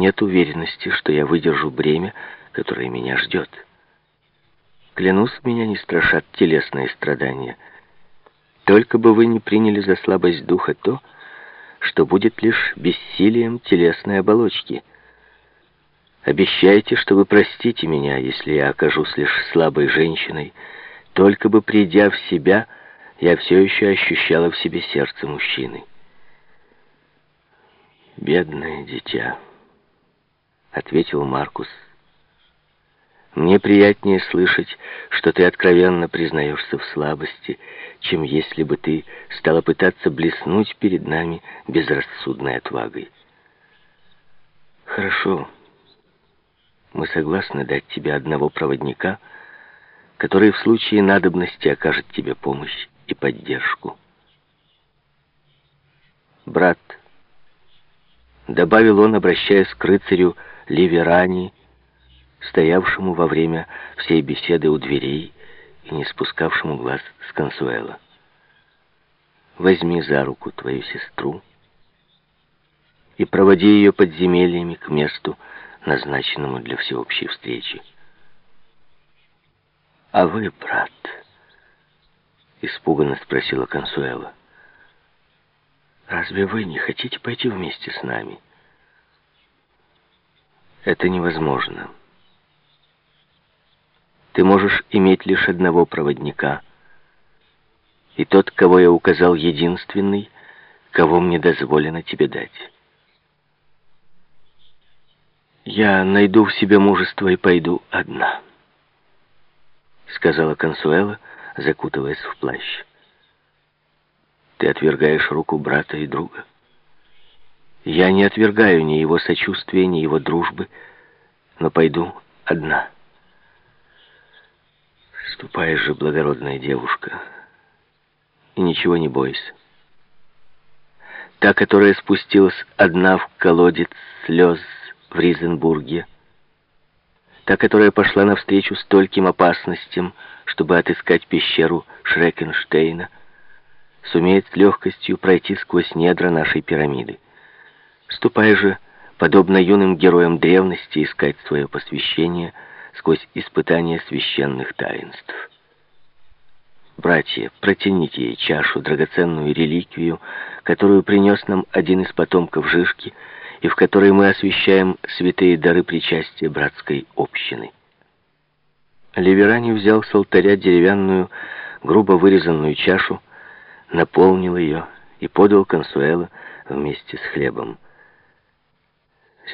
нет уверенности, что я выдержу бремя, которое меня ждет. Клянусь, меня не страшат телесные страдания. Только бы вы не приняли за слабость духа то, что будет лишь бессилием телесной оболочки. Обещайте, что вы простите меня, если я окажусь лишь слабой женщиной. Только бы придя в себя, я все еще ощущала в себе сердце мужчины. «Бедное дитя», — ответил Маркус. «Мне приятнее слышать, что ты откровенно признаешься в слабости, чем если бы ты стала пытаться блеснуть перед нами безрассудной отвагой». «Хорошо, мы согласны дать тебе одного проводника, который в случае надобности окажет тебе помощь и поддержку». «Брат», добавил он, обращаясь к рыцарю Ливерани, стоявшему во время всей беседы у дверей и не спускавшему глаз с Консуэла. «Возьми за руку твою сестру и проводи ее подземельями к месту, назначенному для всеобщей встречи. «А вы, брат?» — испуганно спросила Консуэла. Разве вы не хотите пойти вместе с нами? Это невозможно. Ты можешь иметь лишь одного проводника, и тот, кого я указал, единственный, кого мне дозволено тебе дать. Я найду в себе мужество и пойду одна, сказала Консуэла, закутываясь в плащ. Ты отвергаешь руку брата и друга. Я не отвергаю ни его сочувствия, ни его дружбы, но пойду одна. Ступай же, благородная девушка, и ничего не бойся. Та, которая спустилась одна в колодец слез в Ризенбурге, та, которая пошла навстречу стольким опасностям, чтобы отыскать пещеру Шрекенштейна — сумеет с легкостью пройти сквозь недра нашей пирамиды. Ступай же, подобно юным героям древности, искать свое посвящение сквозь испытания священных таинств. Братья, протяните ей чашу, драгоценную реликвию, которую принес нам один из потомков Жишки, и в которой мы освящаем святые дары причастия братской общины. Ливерани взял с алтаря деревянную, грубо вырезанную чашу, наполнил ее и подал Консуэло вместе с хлебом.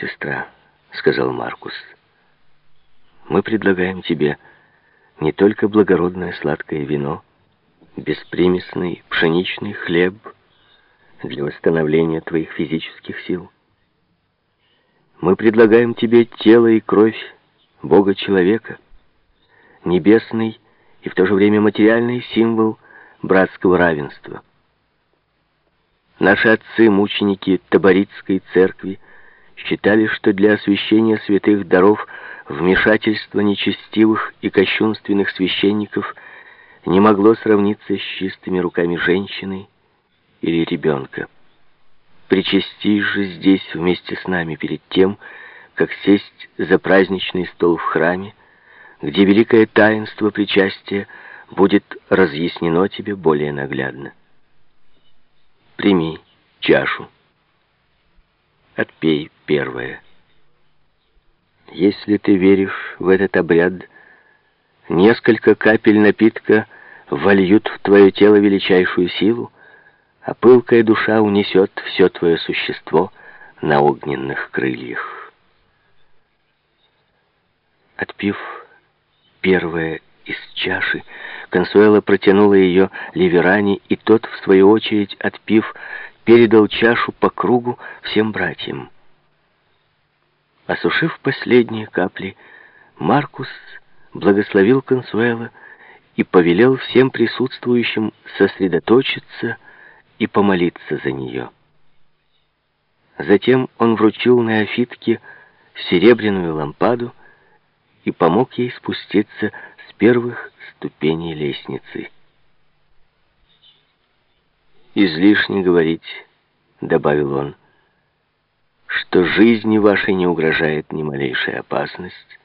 «Сестра», — сказал Маркус, — «мы предлагаем тебе не только благородное сладкое вино, беспримесный пшеничный хлеб для восстановления твоих физических сил. Мы предлагаем тебе тело и кровь Бога-человека, небесный и в то же время материальный символ братского равенства. Наши отцы-мученики Таборитской церкви считали, что для освящения святых даров вмешательство нечестивых и кощунственных священников не могло сравниться с чистыми руками женщины или ребенка. Причастись же здесь вместе с нами перед тем, как сесть за праздничный стол в храме, где великое таинство причастия – будет разъяснено тебе более наглядно. Прими чашу. Отпей первое. Если ты веришь в этот обряд, несколько капель напитка вольют в твое тело величайшую силу, а пылкая душа унесет все твое существо на огненных крыльях. Отпив первое из чаши, Консуэла протянула ее Ливерани, и тот, в свою очередь, отпив, передал чашу по кругу всем братьям. Осушив последние капли, Маркус благословил Консуэла и повелел всем присутствующим сосредоточиться и помолиться за нее. Затем он вручил Неофитке серебряную лампаду и помог ей спуститься с первых ступеней лестницы. «Излишне говорить», — добавил он. что жизни вашей не угрожает ни малейшая опасность,